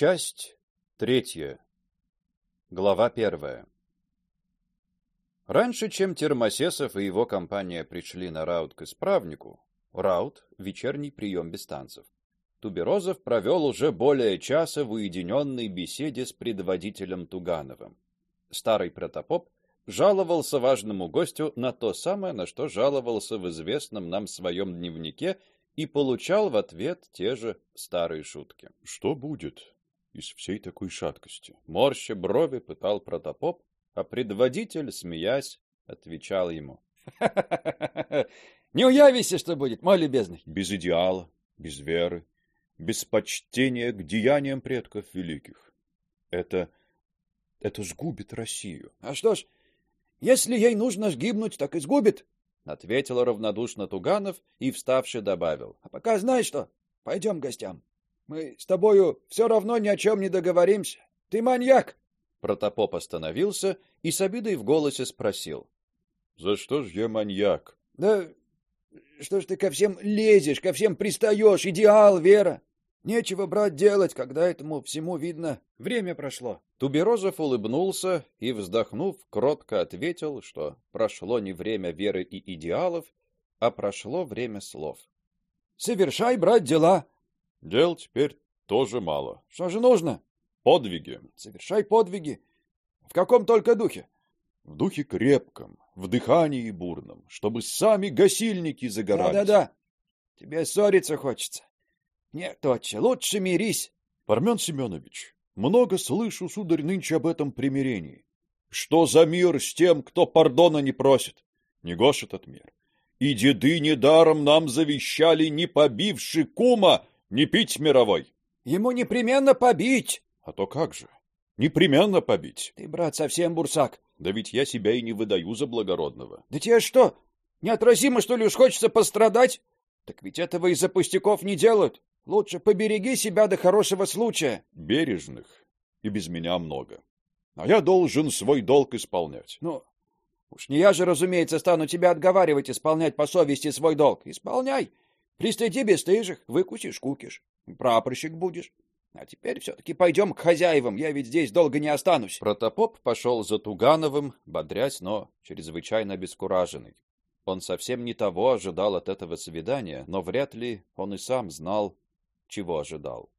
Часть третья. Глава первая. Раньше, чем Термосесов и его компания пришли на раут к исправнику, раут вечерний прием без танцев. Туберозов провел уже более часа в уединенной беседе с предводителем Тугановым. Старый протопоп жаловался важному гостю на то самое, на что жаловался в известном нам своем дневнике и получал в ответ те же старые шутки. Что будет из всей такой шаткости? Морща брови пытал протопоп, а предводитель, смеясь, отвечал ему: Не уявися, что будет, мой любезный. Без идеала, без веры, без почтения к деяниям предков великих. Это это сгубит Россию. А что ж, если ей нужно сгибнуть, так и сгубит, ответил равнодушно Туганов и вставший добавил: А пока знаешь что? Пойдем к гостям. Мы с тобою все равно ни о чем не договоримся. Ты маньяк. Протопоп остановился и с обидой в голосе спросил: "За что ж я маньяк?" "Да что ж ты ко всем лезешь, ко всем пристаешь, идеал, Вера? Нечего брать делать, когда этому всему видно, время прошло". Туберозов улыбнулся и, вздохнув, кротко ответил, что прошло не время веры и идеалов, а прошло время слов. Совершай, брать дела. Дел теперь тоже мало. Что же нужно? Подвиги. Совершай подвиги. В каком только духе? В духе крепком, в дыхании бурном, чтобы сами гасильники загорались. Да-да-да. Тебе ссориться хочется. Нет, отче, лучше мирись. Пармен Семенович, много слышу, сударь, нынче об этом примирении. Что за мир с тем, кто пардона не просит? Не гош этот мир. И деды недаром нам завещали, не побивши кума, не пить мировой. Ему непременно побить. А то как же? Непременно побить. Ты, брат, совсем бурсак. Да ведь я себя и не выдаю за благородного. Да тебе что, неотразимо, что ли, уж хочется пострадать? Так ведь этого из-за пустяков не делают. Лучше побереги себя до хорошего случая. Бережных и без меня много. А я должен свой долг исполнять. Ну, уж не я же, разумеется, стану тебя отговаривать исполнять по совести свой долг. Исполняй. Пристыди бесстыжих, выкусишь, кукиш. Прапорщик будешь. А теперь все таки пойдем к хозяевам, я ведь здесь долго не останусь. Протопоп пошел за Тугановым, бодрясь, но чрезвычайно обескураженный. Он совсем не того ожидал от этого свидания, но вряд ли он и сам знал, чего ожидал.